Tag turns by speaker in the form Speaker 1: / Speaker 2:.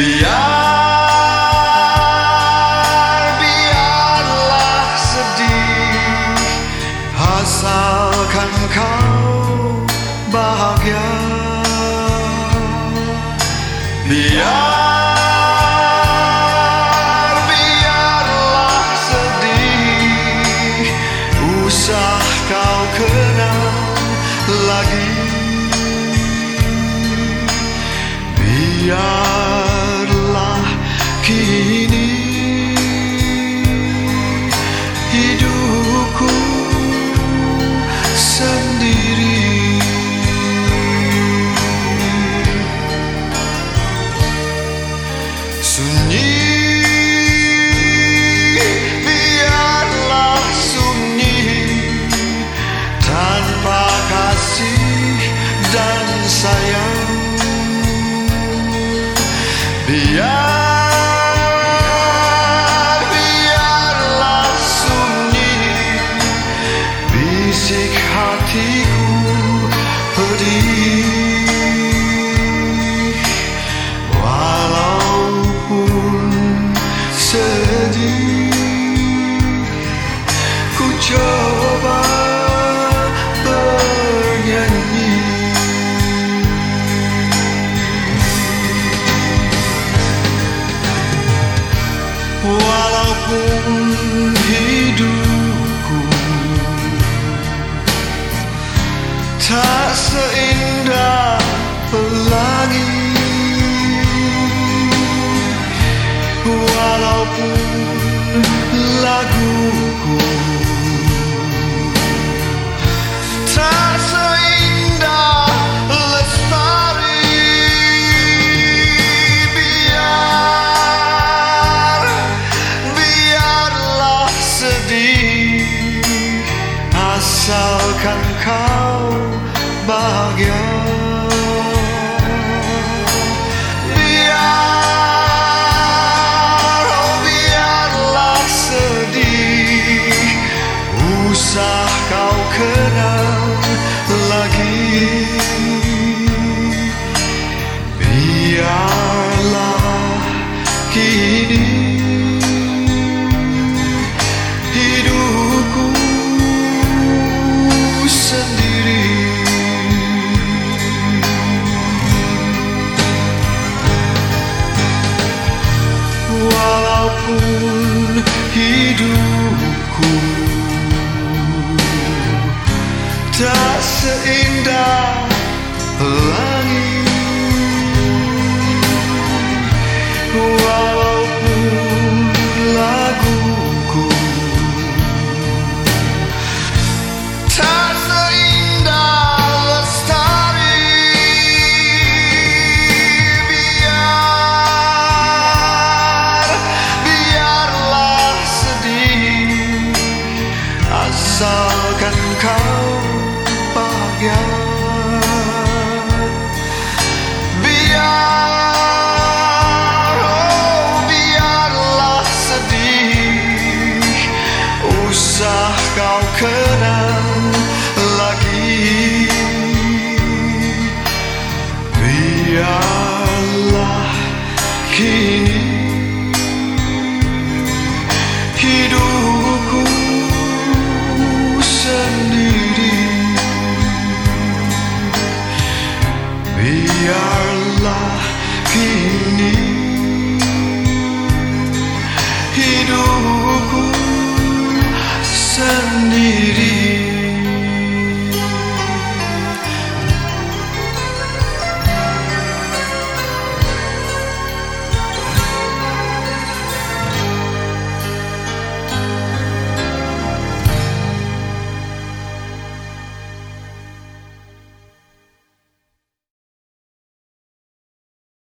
Speaker 1: The The hidupku tak seindah pelangi. asalkan kau bahagia. Wasser in da. kau kenang lagi. Biarlah kini hidupku sendiri. Biarlah kini hidupku sendirim